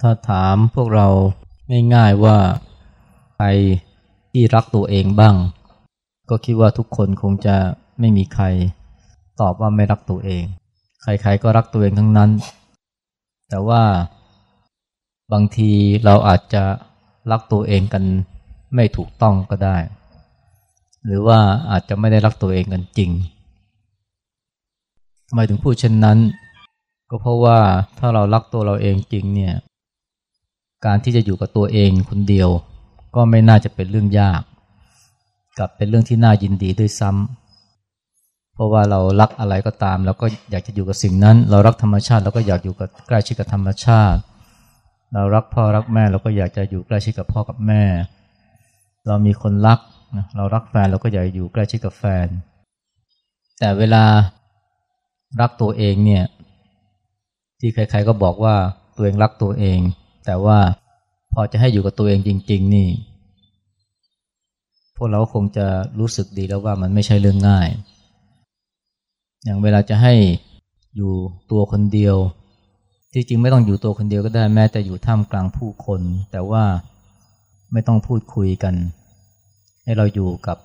ถ้าถามพวกเราง่ายๆว่าใครที่รักตัวเองบ้าง ก็คิดว่าทุกคนคงจะไม่มีใครตอบว่าไม่รักตัวเอง ใครๆก็รักตัวเองทั้งนั้น แต่ว่าบางทีเราอาจจะรักตัวเองกันไม่ถูกต้องก็ได้ หรือว่าอาจจะไม่ได้รักตัวเองกันจริงทำไมถึงพูดเช่นนั้น ก็เพราะว่าถ้าเรารักตัวเราเองจริงเนี่ย การที่จะอยู่กับตัวเองคนเดียว ก็ไม่น่าจะเป็นเรื่องยากกับเป็นเรื่องที่น่ายินดีด้วยซ้ำเพราะว่าเรารักอะไรก็ตามเราก็อยากจะอยู่กับสิ่งนั้น เรารักธรรมชาติเราก็อยากอยู่กับใกล้ชิดกับธรรมชาติ เรารักพ่อรักแม่เราก็อยากจะอยู่ใกล้ชิดกับพ่อกับแม่ เรามีคนรักเรารักแฟนเราก็อยากอยู่ใกล้ชิดกับแฟน แต่เวลารักตัวเองเนี่ยที่ใครๆก็บอกว่าตัวเองรักตัวเอง แต่ว่าพอจะให้อยู่กับตัวเองจริง ๆ นี่ พวกเราคงจะรู้สึกดีแล้วว่ามันไม่ใช่เรื่องง่าย อย่างเวลาจะให้อยู่ตัวคนเดียวที่จริงไม่ต้องอยู่ตัวคนเดียวก็ได้แม้แต่อยู่ท่ามกลางผู้คน แต่ว่าไม่ต้องพูดคุยกัน ให้เราอยู่กับ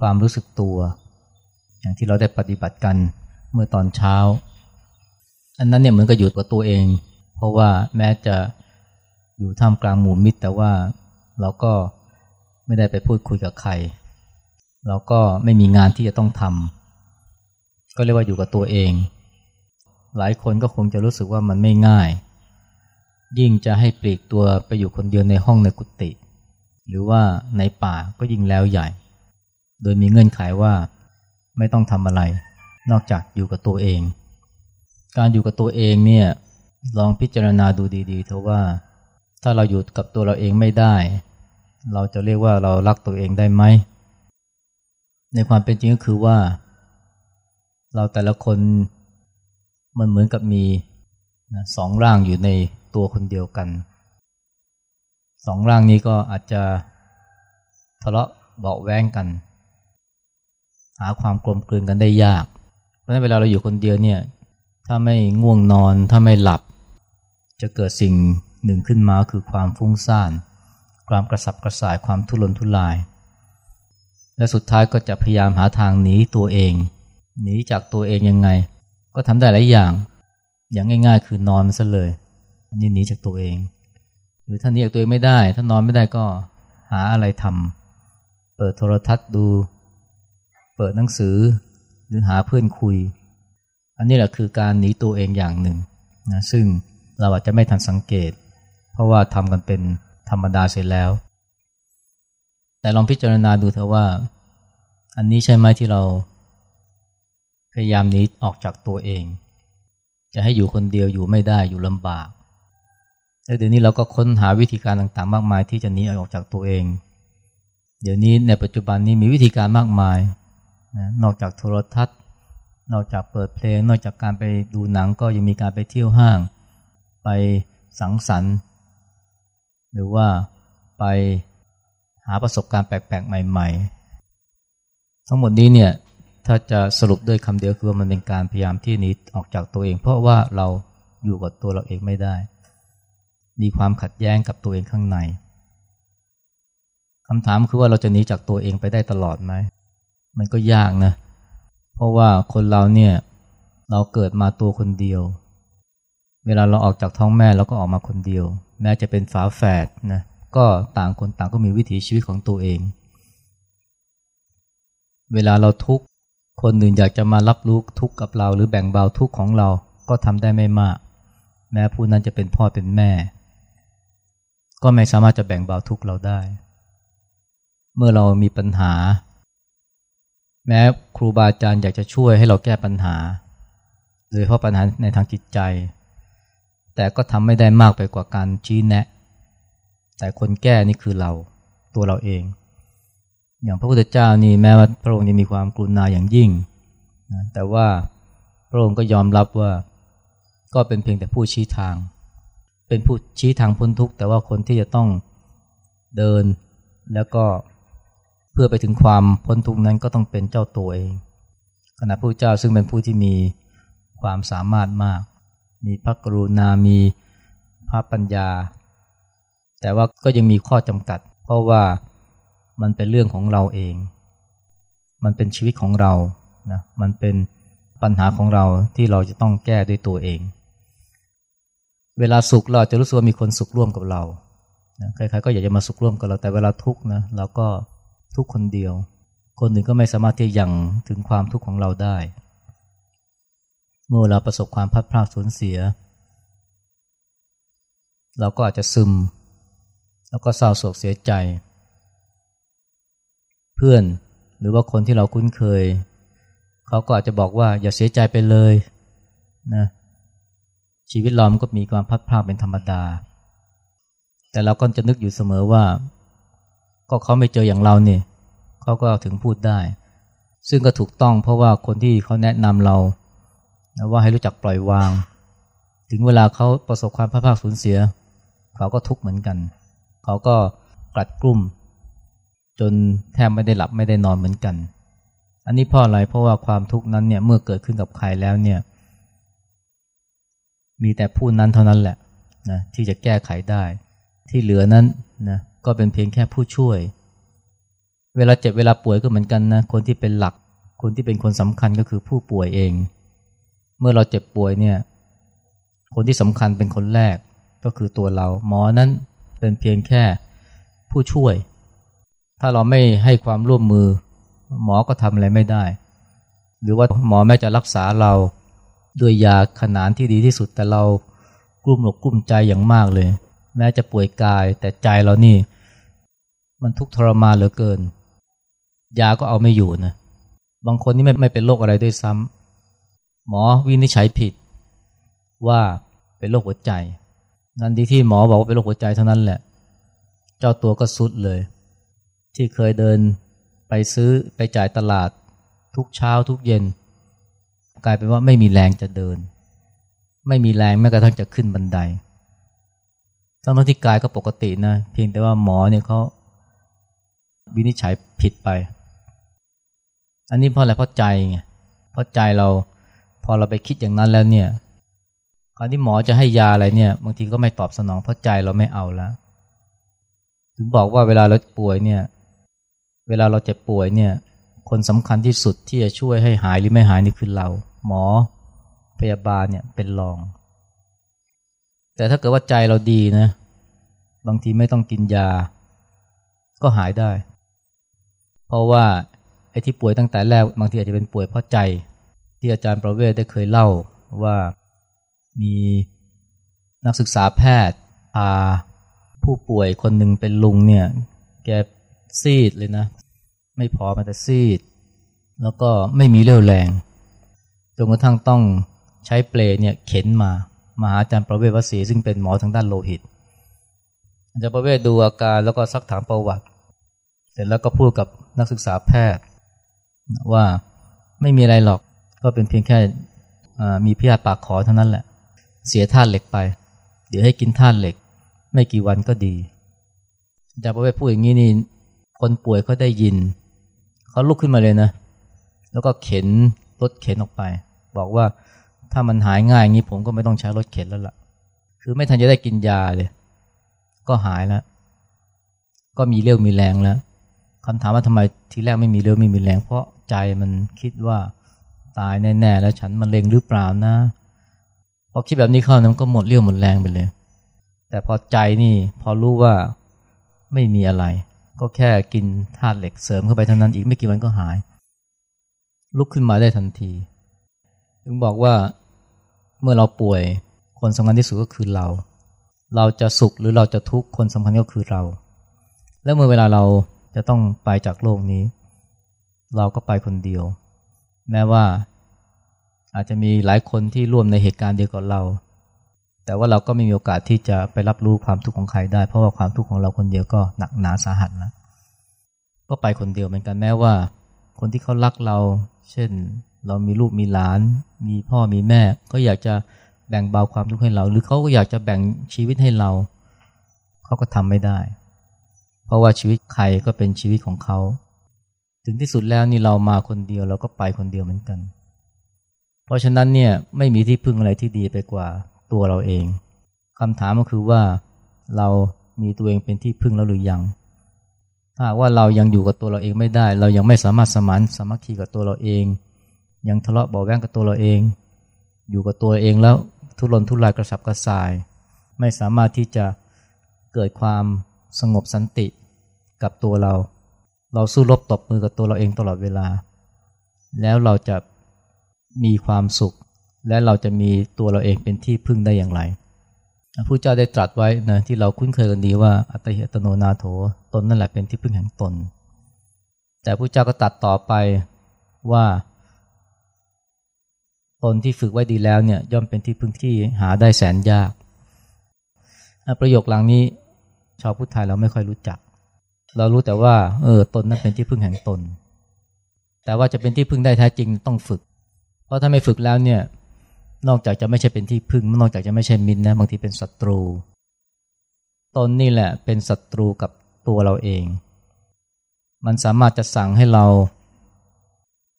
ความรู้สึกตัว อย่างที่เราได้ปฏิบัติกันเมื่อตอนเช้า อันนั้นเนี่ยเหมือนกับอยู่กับตัวเอง เพราะว่าแม้จะอยู่ท่ามกลางหมู่มิตร แต่ว่าเราก็ไม่ได้ไปพูดคุยกับใคร เราก็ไม่มีงานที่จะต้องทำก็เรียกว่าอยู่กับตัวเอง หลายคนก็คงจะรู้สึกว่ามันไม่ง่าย ยิ่งจะให้ปลีกตัวไปอยู่คนเดียวในห้องในกุฏิหรือว่าในป่าก็ยิ่งแล้วใหญ่ โดยมีเงื่อนไขว่าไม่ต้องทำอะไร นอกจากอยู่กับตัวเอง การอยู่กับตัวเองเนี่ย ลองพิจารณาดูดีๆเถอะว่า ถ้าเราอยู่กับตัวเราเองไม่ได้ เราจะเรียกว่าเรารักตัวเองได้ไหม ในความเป็นจริงก็คือว่า เราแต่ละคนมันเหมือนกับมีสองร่างอยู่ในตัวคนเดียวกัน สองร่างนี้ก็อาจจะทะเลาะเบาแว้งกัน หาความกลมกลืนกันได้ยาก เพราะฉะนั้นเวลาเราอยู่คนเดียวเนี่ย ถ้าไม่ง่วงนอน ถ้าไม่หลับ จะเกิดสิ่งหนึ่งขึ้นมาคือความฟุ้งซ่าน ความกระสับกระส่ายความทุรนทุราย และสุดท้ายก็จะพยายามหาทางหนีตัวเองหนีจากตัวเองยังไง ก็ทำได้หลายอย่าง อย่างง่าย ๆ คือนอนซะเลยอันนี้หนีจากตัวเอง หรือถ้าหนีจากตัวเองไม่ได้ ถ้านอนไม่ได้ก็หาอะไรทำเปิดโทรทัศน์ดู เปิดหนังสือ หรือหาเพื่อนคุย อันนี้แหละคือการหนีตัวเองอย่างหนึ่งนะซึ่ง เราอาจจะไม่ทันสังเกต เพราะว่าทำกันเป็นธรรมดาเสร็จแล้ว แต่ลองพิจารณาดูเถอะว่า อันนี้ใช่ไหมที่เรา พยายามหนีออกจากตัวเอง จะให้อยู่คนเดียวอยู่ไม่ได้อยู่ลำบากแล้วเดี๋ยวนี้เราก็ค้นหาวิธีการต่างๆ มากมายที่จะหนีออกจากตัวเอง เดี๋ยวนี้ในปัจจุบันนี้มีวิธีการมากมายนะนอกจากโทรทัศน์ นอกจากเปิดเพลง นอกจากการไปดูหนังก็ยังมีการไปเที่ยวห้าง ไปสังสรรค์ หรือว่าไปหาประสบการณ์แปลกๆ ใหม่ๆ ทั้งหมดนี้เนี่ยถ้าจะสรุปด้วยคำเดียวคือว่ามันเป็นการพยายามที่หนีออกจากตัวเอง เพราะว่าเราอยู่กับตัวเราเองไม่ได้ มีความขัดแย้งกับตัวเองข้างในคำถามคือว่าเราจะหนีจากตัวเองไปได้ตลอดไหม มันก็ยากนะ เพราะว่าคนเราเนี่ยเราเกิดมาตัวคนเดียว เวลาเราออกจากท้องแม่เราก็ออกมาคนเดียว แม้จะเป็นฝาแฝดนะก็ต่างคนต่างก็มีวิถีชีวิตของตัวเอง เวลาเราทุกข์คนอื่นอยากจะมารับรู้ทุกข์กับเรา หรือแบ่งเบาทุกข์ของเราก็ทำได้ไม่มาก แม้ผู้นั้นจะเป็นพ่อเป็นแม่ ก็ไม่สามารถจะแบ่งเบาทุกข์เราได้ เมื่อเรามีปัญหา แม้ครูบาอาจารย์อยากจะช่วยให้เราแก้ปัญหาโดยเฉพาะปัญหาในทางจิตใจ แต่ก็ทำไม่ได้มากไปกว่าการชี้แนะ แต่คนแก้นี่คือเราตัวเราเอง อย่างพระพุทธเจ้านี่แม้ว่าพระองค์จะมีความกรุณาอย่างยิ่งแต่ว่าพระองค์ก็ยอมรับว่าก็เป็นเพียงแต่ผู้ชี้ทาง เป็นผู้ชี้ทางพ้นทุกข์แต่ว่าคนที่จะต้องเดินแล้วก็เพื่อไปถึงความพ้นทุกข์นั้นก็ต้องเป็นเจ้าตัวเองขณะพระเจ้าซึ่งเป็นผู้ที่มีความสามารถมาก มีพระกรุณา มีพระปัญญา แต่ว่าก็ยังมีข้อจำกัด เพราะว่ามันเป็นเรื่องของเราเอง มันเป็นชีวิตของเรานะมันเป็นปัญหาของเราที่เราจะต้องแก้ด้วยตัวเอง เวลาสุขเราจะรู้สึกว่ามีคนสุขร่วมกับเราใครๆก็อยากจะมาสุขร่วมกับเราแต่เวลาทุกข์นะเราก็ทุกคนเดียว คนอื่นก็ไม่สามารถที่ยังถึงความทุกข์ของเราได้ เมื่อเราประสบความพัดพลาดสูญเสีย เราก็อาจจะซึม แล้วก็เศร้าโศกเสียใจ เพื่อนหรือว่าคนที่เราคุ้นเคย เขาก็อาจจะบอกว่าอย่าเสียใจไปเลยนะชีวิตเรามันก็มีความพัดพลาดเป็นธรรมดา แต่เราก็จะนึกอยู่เสมอว่า ก็เขาไม่เจออย่างเราเนี่ยเขาก็ถึงพูดได้ ซึ่งก็ถูกต้องเพราะว่าคนที่เขาแนะนำเรา ว่าให้รู้จักปล่อยวาง ถึงเวลาเขาประสบความพลาดพลาดสูญเสีย เขาก็ทุกข์เหมือนกัน เขาก็กลัดกลุ่มจนแทบไม่ได้หลับไม่ได้นอนเหมือนกัน อันนี้เพราะอะไรเพราะว่าความทุกข์นั้นเนี่ยเมื่อเกิดขึ้นกับใครแล้วเนี่ย มีแต่ผู้นั้นเท่านั้นแหละนะที่จะแก้ไขได้ ที่เหลือนั้นนะก็เป็นเพียงแค่ผู้ช่วย เวลาเจ็บเวลาป่วยก็เหมือนกันนะคนที่เป็นหลัก คนที่เป็นคนสำคัญก็คือผู้ป่วยเอง เมื่อเราเจ็บป่วยเนี่ยคนที่สำคัญเป็นคนแรกก็คือตัวเรา หมอนั้นเป็นเพียงแค่ผู้ช่วย ถ้าเราไม่ให้ความร่วมมือ หมอก็ทำอะไรไม่ได้ หรือว่าหมอแม้จะรักษาเราด้วยยาขนานที่ดีที่สุดแต่เรากลุ้มหลกกลุ้มใจอย่างมากเลย แม้จะป่วยกายแต่ใจเรานี่ มันทุกข์ทรมานเหลือเกิน ยาก็เอาไม่อยู่นะบางคนนี่ไม่ไม่เป็นโรคอะไรด้วยซ้ำ หมอวินิจฉัยผิดว่าเป็นโรคหัวใจ นั่นที่ที่หมอบอกว่าเป็นโรคหัวใจเท่านั้นแหละ เจ้าตัวก็สุดเลย ที่เคยเดินไปซื้อไปจ่ายตลาดทุกเช้าทุกเย็น กลายเป็นว่าไม่มีแรงจะเดิน ไม่มีแรงแม้กระทั่งจะขึ้นบันไดทั้งที่กายก็ปกตินะเพียงแต่ว่าหมอเนี่ยเขาวินิจฉัยผิดไป อันนี้เพราะอะไรเพราะใจไงเพราะใจเรา พอเราไปคิดอย่างนั้นแล้วเนี่ยคราวที่หมอจะให้ยาอะไรเนี่ย บางทีก็ไม่ตอบสนองเพราะใจเราไม่เอาแล้วถึงบอกว่าเวลาเราป่วยเนี่ย เวลาเราเจ็บป่วยเนี่ย คนสำคัญที่สุดที่จะช่วยให้หายหรือไม่หายนี่คือเรา หมอพยาบาลเนี่ยเป็นรอง แต่ถ้าเกิดว่าใจเราดีนะ บางทีไม่ต้องกินยา ก็หายได้ เพราะว่าไอ้ที่ป่วยตั้งแต่แรกบางทีอาจจะเป็นป่วยเพราะใจ ที่อาจารย์ประเวศได้เคยเล่าว่ามีนักศึกษาแพทย์พาผู้ป่วยคนหนึ่งเป็นลุงเนี่ยแกซีดเลยนะ ไม่พอมาแต่ซีด แล้วก็ไม่มีเรี่ยวแรงจนกระทั่งต้องใช้เปลเนี่ยเข็นมามาหาอาจารย์ประเวศวสีซึ่งเป็นหมอทางด้านโลหิต อาจารย์ประเวศดูอาการแล้วก็ซักถามประวัติ เสร็จแล้วก็พูดกับนักศึกษาแพทย์ว่าไม่มีอะไรหรอก ก็เป็นเพียงแค่มีพิษปากขอเท่านั้นแหละ เสียธาตุเหล็กไป เดี๋ยวให้กินธาตุเหล็ก ไม่กี่วันก็ดีอาจารย์ประเวศพูดอย่างนี้นี่คนป่วยเขาได้ยิน เขาลุกขึ้นมาเลยนะ แล้วก็เข็นรถเข็นออกไป บอกว่าถ้ามันหายง่ายอย่างนี้ผมก็ไม่ต้องใช้รถเข็นแล้วละ่ะ คือไม่ทันจะได้กินยาเลย ก็หายแล้ว ก็มีเรี่ยวมีแรงแล้วคำถามว่าทำไมทีแรกไม่มีเรี่ยวไม่มีแรง เพราะใจมันคิดว่า ตายแน่ๆแล้วฉันมันเลงหรือเปล่านะพอคิดแบบนี้เข้านั้นก็หมดเรี่ยวหมดแรงไปเลย แต่พอใจนี่พอรู้ว่าไม่มีอะไร ก็แค่กินธาตุเหล็กเสริมเข้าไปเท่านั้นอีกไม่กี่วันก็หาย ลุกขึ้นมาได้ทันที ถึงบอกว่าเมื่อเราป่วยคนสำคัญที่สุดก็คือเรา เราจะสุขหรือเราจะทุกข์คนสำคัญก็คือเรา แล้วเมื่อเวลาเราจะต้องไปจากโลกนี้ เราก็ไปคนเดียว แม้ว่าอาจจะมีหลายคนที่ร่วมในเหตุการณ์เดียวกับเรา แต่ว่าเราก็ไม่มีโอกาสที่จะไปรับรู้ความทุกข์ของใครได้ เพราะว่าความทุกข์ของเราคนเดียวก็หนักหนาสาหัสแล้วก็ไปคนเดียวเหมือนกันแม้ว่า คนที่เขารักเรา เช่น เรามีลูกมีหลาน มีพ่อมีแม่ ก็อยากจะแบ่งเบาความทุกข์ให้เรา หรือเขาก็อยากจะแบ่งชีวิตให้เรา เขาก็ทำไม่ได้ เพราะว่าชีวิตใครก็เป็นชีวิตของเขา ถึงที่สุดแล้วนี่เรามาคนเดียวเราก็ไปคนเดียวเหมือนกัน เพราะฉะนั้นเนี่ยไม่มีที่พึ่งอะไรที่ดีไปกว่าตัวเราเองคำถามก็คือว่าเรามีตัวเองเป็นที่พึ่งแล้วหรือยัง ถ้าว่าเรายังอยู่กับตัวเราเองไม่ได้ เรายังไม่สามารถสมานสามัคคีกับตัวเราเอง ยังทะเลาะเบาแวงกับตัวเราเอง อยู่กับตัวเองแล้วทุรนทุรายกระสับกระส่าย ไม่สามารถที่จะเกิดความสงบสันติกับตัวเรา เราสู้รบตบมือกับตัวเราเองตลอดเวลา แล้วเราจะมีความสุข และเราจะมีตัวเราเองเป็นที่พึ่งได้อย่างไรพระเจ้าได้ตรัสไว้นะที่เราคุ้นเคยกันดีว่าอัตหิตโนนาโถตนนั่นแหละเป็นที่พึ่งแห่งตน แต่พระเจ้าก็ตัดต่อไปว่าตนที่ฝึกไว้ดีแล้วเนี่ยย่อมเป็นที่พึ่งที่หาได้แสนยาก ประโยคหลังนี้ชาวพุทธไทยเราไม่ค่อยรู้จัก เรารู้แต่ว่าเออตนนั้นเป็นที่พึ่งแห่งตน แต่ว่าจะเป็นที่พึ่งได้แท้จริงต้องฝึก เพราะถ้าไม่ฝึกแล้วเนี่ยนอกจากจะไม่ใช่เป็นที่พึ่งนอกจากจะไม่ใช่มิตรนะบางทีเป็นศัตรู ตนนี่แหละเป็นศัตรูกับตัวเราเอง มันสามารถจะสั่งให้เรา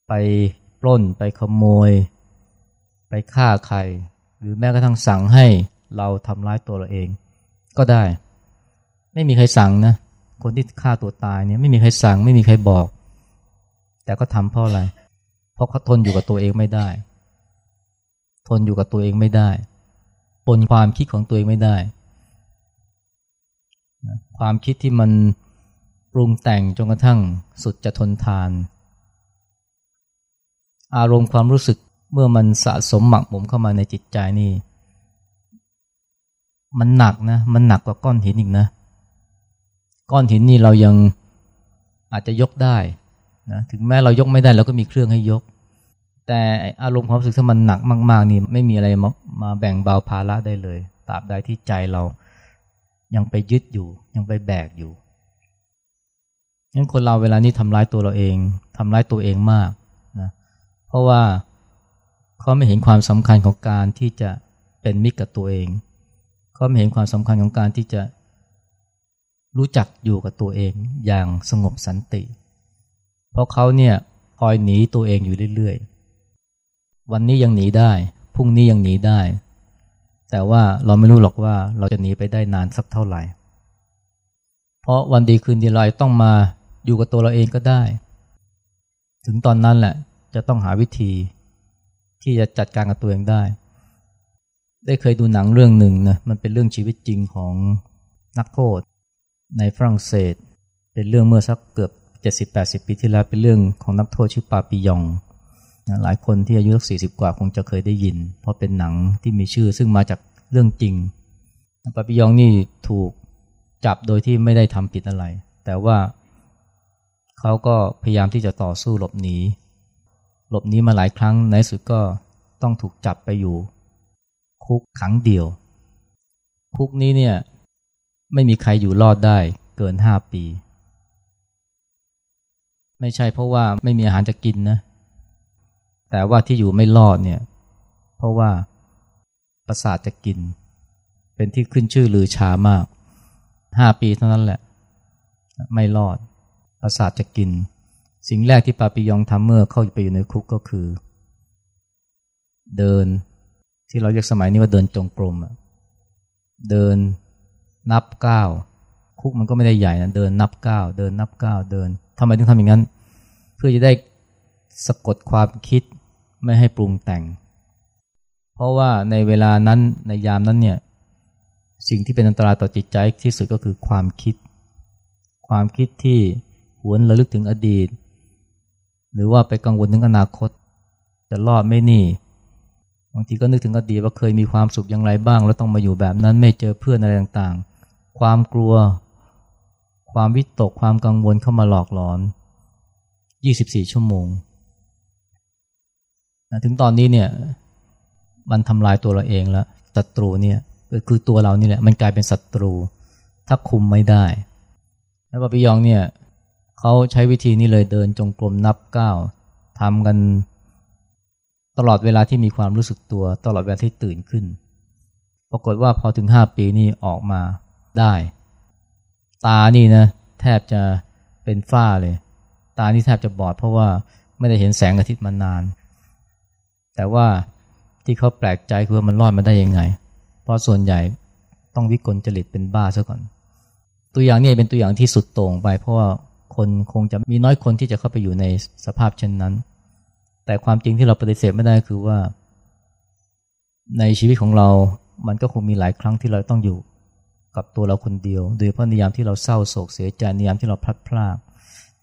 ไปปล้นไปขโมย ไปฆ่าใคร หรือแม้กระทั่งสั่งให้เราทำร้ายตัวเราเอง ก็ได้ ไม่มีใครสั่งนะ คนที่ฆ่าตัวตายเนี่ยไม่มีใครสั่งไม่มีใครบอก แต่ก็ทำเพราะอะไร เพราะเขาทนอยู่กับตัวเองไม่ได้ ทนอยู่กับตัวเองไม่ได้ปนความคิดของตัวเองไม่ได้ ความคิดที่มันปรุงแต่งจนกระทั่งสุดจะทนทาน อารมณ์ความรู้สึกเมื่อมันสะสมหมักหมมเข้ามาในจิตใจนี่ มันหนักนะ มันหนักกว่าก้อนหินอีกนะ ก้อนหินนี่เรายังอาจจะยกได้นะถึงแม้เรายกไม่ได้เราก็มีเครื่องให้ยก แต่อารมณ์ความรู้สึกถ้ามันหนักมาก ๆ นี่ไม่มีอะไรมามาแบ่งเบาภาระได้เลยตราบใดที่ใจเรายังไปยึดอยู่ ยังไปแบกอยู่งั้นคนเราเวลานี้ทำร้ายตัวเราเองทำร้ายตัวเองมากนะเพราะว่าเขาไม่เห็นความสำคัญของการที่จะเป็นมิตรกับตัวเอง เขาไม่เห็นความสำคัญของการที่จะ รู้จักอยู่กับตัวเองอย่างสงบสันติ เพราะเขาเนี่ยคอยหนีตัวเองอยู่เรื่อยๆ วันนี้ยังหนีได้ พรุ่งนี้ยังหนีได้ แต่ว่าเราไม่รู้หรอกว่าเราจะหนีไปได้นานสักเท่าไหร่ เพราะวันดีคืนดีเราต้องมาอยู่กับตัวเราเองก็ได้ ถึงตอนนั้นแหละจะต้องหาวิธีที่จะจัดการกับตัวเองได้ ได้เคยดูหนังเรื่องหนึ่งนะ มันเป็นเรื่องชีวิตจริงของนักโทษ ในฝรั่งเศส เป็นเรื่องเมื่อสักเกือบ 70-80 ปีที่แล้วเป็นเรื่องของนักโทษชื่อปาปิยองนะหลายคนที่อายุสักสี่สิบกว่าคงจะเคยได้ยิน เพราะเป็นหนังที่มีชื่อซึ่งมาจากเรื่องจริงปาปิยองนี่ถูกจับโดยที่ไม่ได้ทำผิดอะไร แต่ว่าเขาก็พยายามที่จะต่อสู้หลบหนี หลบหนีมาหลายครั้งในสุดก็ต้องถูกจับไปอยู่ คุกขังเดียว คุกนี้เนี่ย ไม่มีใครอยู่รอดได้เกินห้าปี ไม่ใช่เพราะว่าไม่มีอาหารจะกินนะ แต่ว่าที่อยู่ไม่รอดเนี่ย เพราะว่าประสาทจะกิน เป็นที่ขึ้นชื่อลือชามากห้าปีเท่านั้นแหละ ไม่รอด ประสาทจะกิน สิ่งแรกที่ปาปิยองทำเมื่อเข้าไปอยู่ในคุกก็คือ เดินที่เราเรียกสมัยนี้ว่าเดินจงกรมเดิน นับก้าวคุกมันก็ไม่ได้ใหญ่นะเดินนับก้าวเดินนับก้าวเดินทำไมถึงทำอย่างนั้น เพื่อจะได้สะกดความคิดไม่ให้ปรุงแต่ง เพราะว่าในเวลานั้นในยามนั้นเนี่ยสิ่งที่เป็นอันตรายต่อจิตใจที่สุดก็คือความคิด ความคิดที่หวนระลึกถึงอดีต หรือว่าไปกังวลถึงอนาคต จะรอดไม่นี่บางทีก็นึกถึงอดีตว่าเคยมีความสุขอย่างไรบ้าง แล้วต้องมาอยู่แบบนั้นไม่เจอเพื่อนอะไรต่างๆ ความกลัว ความวิตก ความกังวลเข้ามาหลอกหลอน 24 ชั่วโมง ถึงตอนนี้เนี่ย มันทำลายตัวเราเองแล้วศัตรูเนี่ยคือตัวเรานี่แหละ มันกลายเป็นศัตรู ถ้าคุมไม่ได้ แล้วปปิยองเนี่ยเขาใช้วิธีนี้เลยเดินจงกรมนับก้าวทำกันตลอดเวลาที่มีความรู้สึกตัว ตลอดเวลาที่ตื่นขึ้น ปรากฏว่าพอถึงห้าปีนี่ออกมา ได้ ตานี่นะแทบจะเป็นฝ้าเลย ตานี่แทบจะบอดเพราะว่าไม่ได้เห็นแสงอาทิตย์มานาน แต่ว่าที่เขาแปลกใจคือว่ามันรอดมาได้ยังไง เพราะส่วนใหญ่ต้องวิกลจริตเป็นบ้าซะก่อน ตัวอย่างนี้เป็นตัวอย่างที่สุดโต่งไป เพราะว่าคนคงจะมีน้อยคนที่จะเข้าไปอยู่ในสภาพเช่นนั้น แต่ความจริงที่เราปฏิเสธไม่ได้คือว่า ในชีวิตของเรา มันก็คงมีหลายครั้งที่เราต้องอยู่ กับตัวเราคนเดียว โดยเพราะในยามที่เราเศร้าโศกเสียใจในยามที่เราพลัดพราก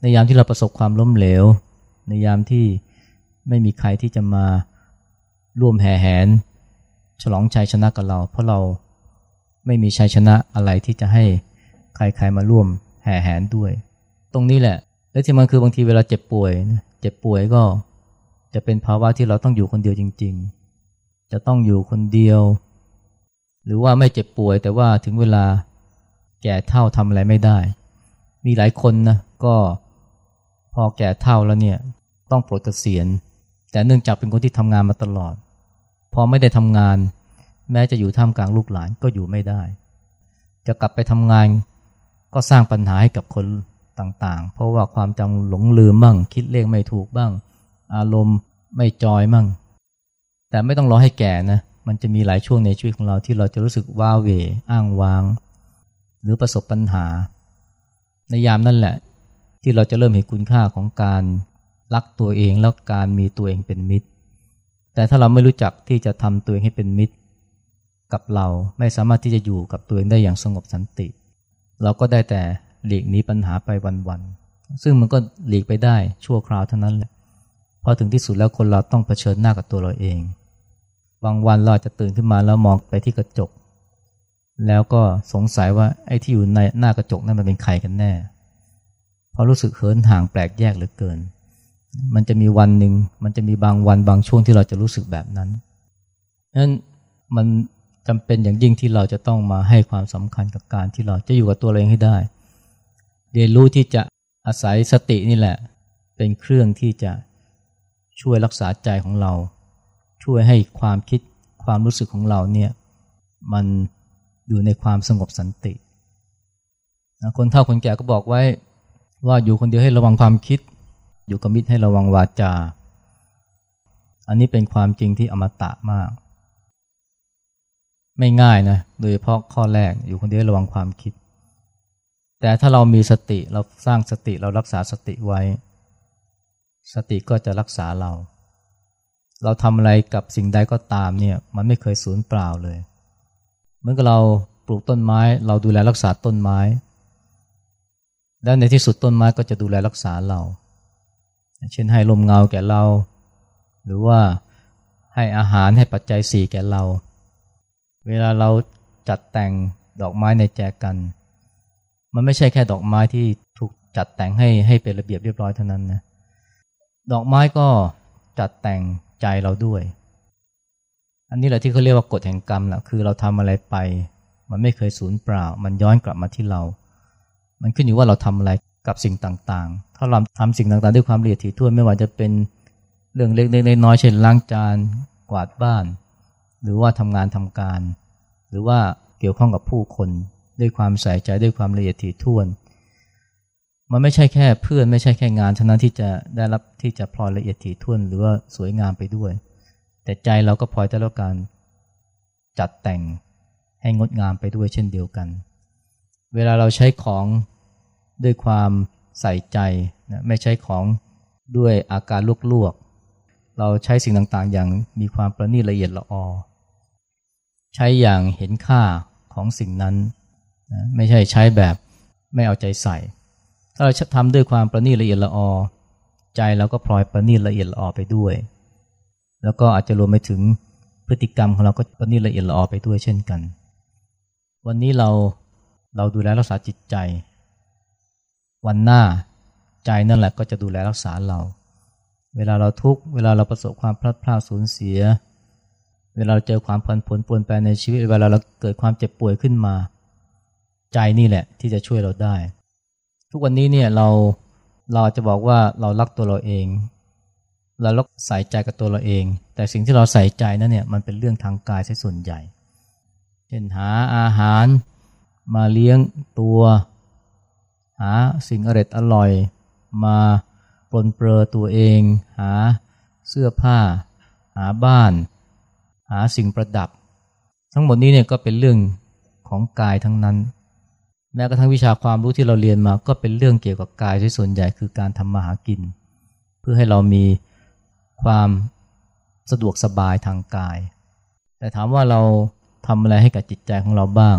ในยามที่เราประสบความล้มเหลว ในยามที่ไม่มีใครที่จะมาร่วมแห่แหน ฉลองชัยชนะกับเรา เพราะเราไม่มีชัยชนะอะไรที่จะให้ใครๆมาร่วมแห่แหนด้วย ตรงนี้แหละ และที่มันคือบางทีเวลาเจ็บป่วย เจ็บป่วยก็จะเป็นภาวะที่เราต้องอยู่คนเดียวจริง ๆ จะต้องอยู่คนเดียว หรือว่าไม่เจ็บป่วยแต่ว่าถึงเวลาแก่เท่าทำอะไรไม่ได้ มีหลายคนนะก็พอแก่เท่าแล้วเนี่ยต้องปลดเกษียณ แต่เนื่องจากเป็นคนที่ทำงานมาตลอด พอไม่ได้ทำงาน แม้จะอยู่ท่ามกลางลูกหลานก็อยู่ไม่ได้ จะกลับไปทำงานก็สร้างปัญหาให้กับคนต่างๆ เพราะว่าความจำหลงลืมบ้าง คิดเลขไม่ถูกบ้าง อารมณ์ไม่จอยบ้างแต่ไม่ต้องรอให้แก่นะ มันจะมีหลายช่วงในชีวิตของเราที่เราจะรู้สึกว้าเหวอ้างว้าง หรือประสบปัญหา ในยามนั่นแหละ ที่เราจะเริ่มเห็นคุณค่าของการรักตัวเองแล้วการมีตัวเองเป็นมิตร แต่ถ้าเราไม่รู้จักที่จะทำตัวเองให้เป็นมิตร กับเราไม่สามารถที่จะอยู่กับตัวเองได้อย่างสงบสันติ เราก็ได้แต่หลีกหนีปัญหาไปวันๆซึ่งมันก็หลีกไปได้ชั่วคราวเท่านั้นแหละพอถึงที่สุดแล้วคนเราต้องเผชิญหน้ากับตัวเราเอง บางวันเราจะตื่นขึ้นมาแล้วมองไปที่กระจก แล้วก็สงสัยว่าไอ้ที่อยู่ในหน้ากระจกนั้นมันเป็นใครกันแน่ เพราะรู้สึกเหินห่างแปลกแยกเหลือเกิน มันจะมีวันหนึ่งมันจะมีบางวันบางช่วงที่เราจะรู้สึกแบบนั้นนั้นมันจำเป็นอย่างยิ่งที่เราจะต้องมาให้ความสำคัญกับการที่เราจะอยู่กับตัวเองให้ได้ เรียนรู้ที่จะอาศัยสตินี่แหละ เป็นเครื่องที่จะช่วยรักษาใจของเรา ช่วยให้ความคิดความรู้สึกของเราเนี่ยมันอยู่ในความสงบสันติคนเฒ่าคนแก่ก็บอกไว้ว่าอยู่คนเดียวให้ระวังความคิด อยู่กับมิตรให้ระวังวาจา อันนี้เป็นความจริงที่อมตะมาก ไม่ง่ายนะโดยเฉพาะข้อแรกอยู่คนเดียวระวังความคิด แต่ถ้าเรามีสติเราสร้างสติเรารักษาสติไว้ สติก็จะรักษาเรา เราทำอะไรกับสิ่งใดก็ตามเนี่ยมันไม่เคยสูญเปล่าเลยเหมือนกับเราปลูกต้นไม้ เราดูแลรักษาต้นไม้ แล้วในที่สุดต้นไม้ก็จะดูแลรักษาเรา เช่นให้ลมเงาแก่เรา หรือว่าให้อาหารให้ปัจจัยสี่แก่เรา เวลาเราจัดแต่งดอกไม้ในแจกัน มันไม่ใช่แค่ดอกไม้ที่ถูกจัดแต่งให้ให้เป็นระเบียบเรียบร้อยเท่านั้นนะดอกไม้ก็จัดแต่ง ใจเราด้วย อันนี้แหละที่เขาเรียกว่ากฎแห่งกรรมแหละคือเราทำอะไรไป มันไม่เคยสูญเปล่า มันย้อนกลับมาที่เรา มันขึ้นอยู่ว่าเราทำอะไรกับสิ่งต่างๆ ถ้าเราทำสิ่งต่างๆ ด้วยความละเอียดถี่ถ้วนไม่ว่าจะเป็นเรื่องเล็กๆน้อยๆเช่นล้างจานกวาดบ้าน หรือว่าทำงานทำการ หรือว่าเกี่ยวข้องกับผู้คน ด้วยความใส่ใจด้วยความละเอียดถี่ถ้วน มันไม่ใช่แค่เพื่อนไม่ใช่แค่งานเท่านั้นที่จะได้รับที่จะพลอยละเอียดถี่ถ้วนหรือว่าสวยงามไปด้วย แต่ใจเราก็พลอยได้รับการจัดแต่งให้งดงามไปด้วยเช่นเดียวกัน เวลาเราใช้ของด้วยความใส่ใจนะไม่ใช่ของด้วยอาการลวกๆ เราใช้สิ่งต่างๆ อย่างมีความประณีตละเอียดละออ ใช้อย่างเห็นค่าของสิ่งนั้นนะไม่ใช่ใช้แบบไม่เอาใจใส่ ถ้าเราทำด้วยความประณีตละเอียดละออ ใจเราก็พลอยประณีตละเอียดละออไปด้วย แล้วก็อาจจะรวมไปถึงพฤติกรรมของเราก็ประณีตละเอียดละออไปด้วยเช่นกัน วันนี้เราเราดูแลรักษาจิตใจ วันหน้าใจนั่นแหละก็จะดูแลรักษาเรา เวลาเราทุกข์เวลาเราประสบความพลัดพรากสูญเสีย เวลาเราเจอความผันผวนปวนแปรในชีวิต เวลาเราเกิดความเจ็บป่วยขึ้นมา ใจนี่แหละที่จะช่วยเราได้ ทุกวันนี้เนี่ยเราเราจะบอกว่าเรารักตัวเราเอง เราลักใส่ใจกับตัวเราเอง แต่สิ่งที่เราใส่ใจนั้นเนี่ยมันเป็นเรื่องทางกายใช่ส่วนใหญ่ เช่นหาอาหารมาเลี้ยงตัว หาสิ่งอร่อยอร่อย มาปลนเปลือตัวเอง หาเสื้อผ้า หาบ้าน หาสิ่งประดับ ทั้งหมดนี้เนี่ยก็เป็นเรื่องของกายทั้งนั้น แม้กระทั่งวิชาความรู้ที่เราเรียนมาก็เป็นเรื่องเกี่ยวกับกายที่ส่วนใหญ่คือการทำมาหากิน เพื่อให้เรามีความสะดวกสบายทางกาย แต่ถามว่าเราทำอะไรให้กับจิตใจของเราบ้าง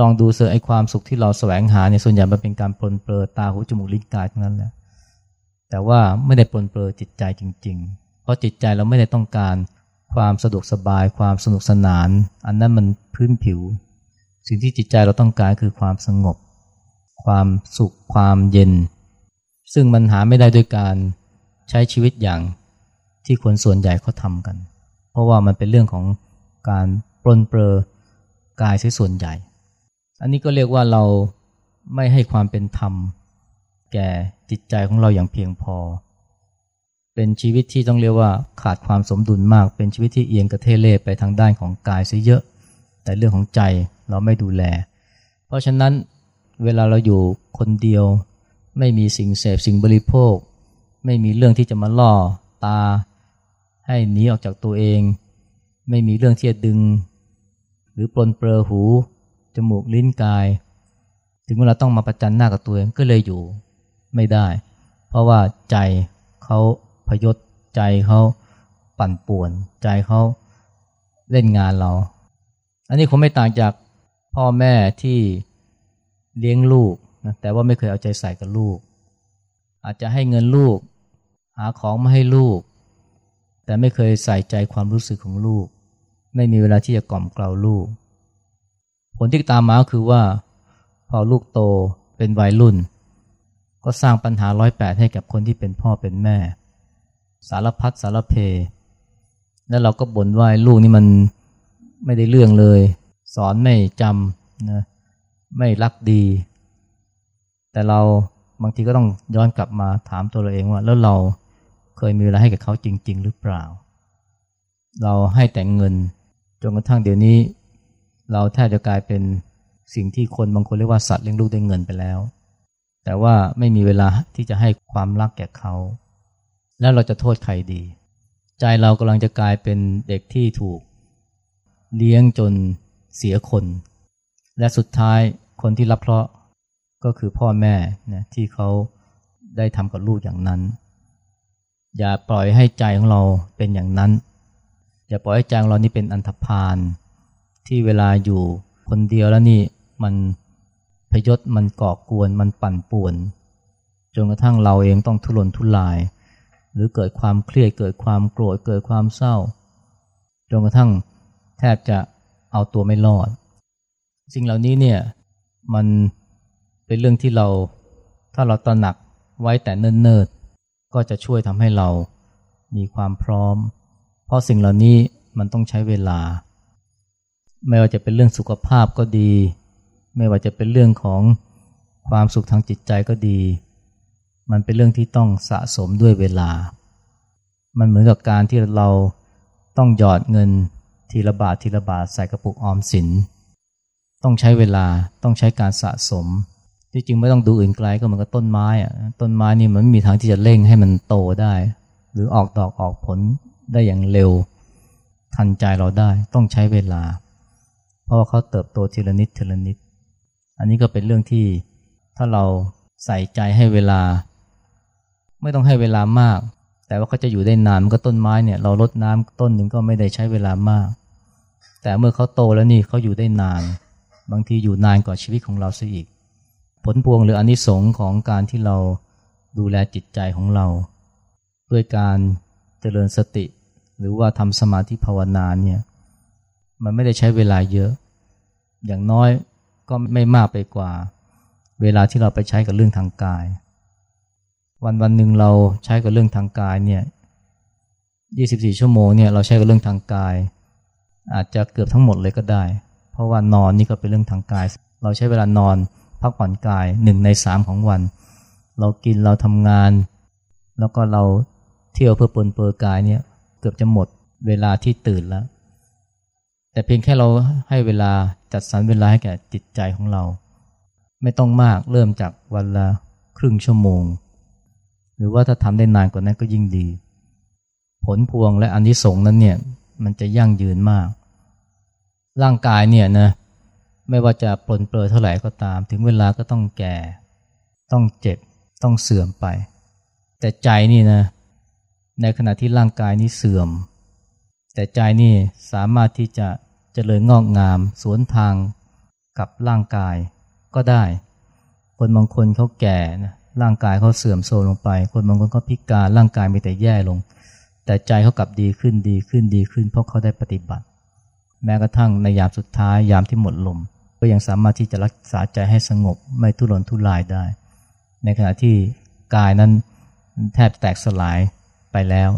ลองดูเสอไอความสุขที่เราแสวงหาในส่วนใหญ่มันเป็นการปลนเปลือตาหูจมูกลิ้นกายทั้งนั้นแหละแต่ว่าไม่ได้ปลนเปลือจิตใจจริง ๆ เพราะจิตใจเราไม่ได้ต้องการความสะดวกสบายความสนุกสนาน อันนั้นมันพื้นผิว สิ่งที่จิตใจเราต้องการคือความสงบ ความสุข ความเย็น ซึ่งมันหาไม่ได้ด้วยการใช้ชีวิตอย่างที่คนส่วนใหญ่เขาทำกัน เพราะว่ามันเป็นเรื่องของการปลนเปลือกายใช้ส่วนใหญ่ อันนี้ก็เรียกว่าเราไม่ให้ความเป็นธรรม แก่จิตใจของเราอย่างเพียงพอ เป็นชีวิตที่ต้องเรียกว่าขาดความสมดุลมาก เป็นชีวิตที่เอียงกระเทเล่ไปทางด้านของกายซะเยอะ แต่เรื่องของใจ เราไม่ดูแล เพราะฉะนั้นเวลาเราอยู่คนเดียว ไม่มีสิ่งเสพสิ่งบริโภค ไม่มีเรื่องที่จะมาล่อตา ให้หนีออกจากตัวเอง ไม่มีเรื่องที่จะดึง หรือปลนเปลือหู จมูกลิ้นกาย ถึงเวลาต้องมาประจันหน้ากับตัวเองก็เลยอยู่ไม่ได้ เพราะว่าใจเขาพยศใจเขาปั่นป่วน ใจเขาเล่นงานเรา อันนี้คงไม่ต่างจาก พ่อแม่ที่เลี้ยงลูกนะแต่ว่าไม่เคยเอาใจใส่กับลูก อาจจะให้เงินลูก หาของมาให้ลูก แต่ไม่เคยใส่ใจความรู้สึกของลูก ไม่มีเวลาที่จะกล่อมเกลาลูก ผลที่ตามมาคือว่า พอลูกโตเป็นวัยรุ่น ก็สร้างปัญหาร้อยแปดให้กับคนที่เป็นพ่อเป็นแม่ สารพัดสารเพ แล้วเราก็บ่นว่าลูกนี่มันไม่ได้เรื่องเลย สอนไม่จำนะไม่รักดี แต่เราบางทีก็ต้องย้อนกลับมาถามตัวเราเองว่า แล้วเราเคยมีเวลาให้กับเขาจริง ๆ หรือเปล่า เราให้แต่งเงินจนกระทั่งเดี๋ยวนี้ เราแทบจะกลายเป็นสิ่งที่คนบางคนเรียกว่าสัตว์เลี้ยงลูกด้วยเงินไปแล้ว แต่ว่าไม่มีเวลาที่จะให้ความรักแก่เขา แล้วเราจะโทษใครดี ใจเรากำลังจะกลายเป็นเด็กที่ถูกเลี้ยงจน เสียคน และสุดท้ายคนที่รับเคราะห์ก็คือพ่อแม่นะที่เขาได้ทำกับลูกอย่างนั้น อย่าปล่อยให้ใจของเราเป็นอย่างนั้น อย่าปล่อยให้ใจของเรานี่เป็นอันธพาลที่เวลาอยู่คนเดียวแล้วนี่มันพยศมันก่อกวนมันปั่นป่วน จนกระทั่งเราเองต้องทุรนทุราย หรือเกิดความเครียดเกิดความโกรธเกิดความเศร้า จนกระทั่งแทบจะ เอาตัวไม่รอด สิ่งเหล่านี้เนี่ยมันเป็นเรื่องที่เราถ้าเราตระหนักไว้แต่เนิ่นๆก็จะช่วยทำให้เรามีความพร้อม เพราะสิ่งเหล่านี้มันต้องใช้เวลา ไม่ว่าจะเป็นเรื่องสุขภาพก็ดี ไม่ว่าจะเป็นเรื่องของความสุขทางจิตใจก็ดี มันเป็นเรื่องที่ต้องสะสมด้วยเวลา มันเหมือนกับการที่เราต้องหยอดเงิน ทีละบาททีละบาทใส่กระปุกออมสิน ต้องใช้เวลาต้องใช้การสะสม ที่จริงไม่ต้องดูอื่นไกลก็เหมือนกับต้นไม้อะต้นไม้นี่มันไม่มีทางที่จะเร่งให้มันโตได้ หรือออกดอกออกผลได้อย่างเร็ว ทันใจเราได้ต้องใช้เวลา เพราะว่าเขาเติบโตทีละนิดทีละนิด อันนี้ก็เป็นเรื่องที่ถ้าเราใส่ใจให้เวลา ไม่ต้องให้เวลามาก แต่ว่าเขาจะอยู่ได้นานมันก็ต้นไม้เนี่ยเราลดน้ำต้นหนึ่งก็ไม่ได้ใช้เวลามาก แต่เมื่อเขาโตแล้วนี่เขาอยู่ได้นาน บางทีอยู่นานกว่าชีวิตของเราซะอีก ผลพวงหรืออนิสงค์ของการที่เราดูแลจิตใจของเรา ด้วยการเจริญสติ หรือว่าทำสมาธิภาวนาเนี่ยมันไม่ได้ใช้เวลาเยอะ อย่างน้อยก็ไม่มากไปกว่า เวลาที่เราไปใช้กับเรื่องทางกาย วันวันหนึ่งเราใช้กับเรื่องทางกายเนี่ย24 ชั่วโมงเนี่ยเราใช้กับเรื่องทางกาย อาจจะเกือบทั้งหมดเลยก็ได้ เพราะว่านอนนี่ก็เป็นเรื่องทางกาย เราใช้เวลานอนพักผ่อนกายหนึ่งในสามของวัน เรากินเราทำงาน แล้วก็เราเที่ยวเพื่อปนเปื้อกายเนี่ยเกือบจะหมดเวลาที่ตื่นแล้ว แต่เพียงแค่เราให้เวลาจัดสรรเวลาให้แก่จิตใจของเรา ไม่ต้องมากเริ่มจากวันละครึ่งชั่วโมง หรือว่าถ้าทำได้นานกว่านั้นก็ยิ่งดี ผลพวงและอันที่สงนั้นเนี่ยมันจะยั่งยืนมาก ร่างกายเนี่ยนะไม่ว่าจะปลนเปลือเท่าไหร่ก็ตาม ถึงเวลาก็ต้องแก่ ต้องเจ็บ ต้องเสื่อมไป แต่ใจนี่นะในขณะที่ร่างกายนี้เสื่อม แต่ใจนี่สามารถที่จะจะเจริญงอกงาม สวนทางกับร่างกายก็ได้ คนบางคนเขาแก่นะ ร่างกายเขาเสื่อมโทรมลงไป คนบางคนก็พิการร่างกายมีแต่แย่ลง แต่ใจเขากลับดีขึ้นดีขึ้นดีขึ้น เพราะเขาได้ปฏิบัติ แม้กระทั่งในยามสุดท้ายยามที่หมดลม ก็ยังสามารถที่จะรักษาใจให้สงบ ไม่ทุรนทุรายได้ ในขณะที่กายนั้นแทบแตกสลายไปแล้ว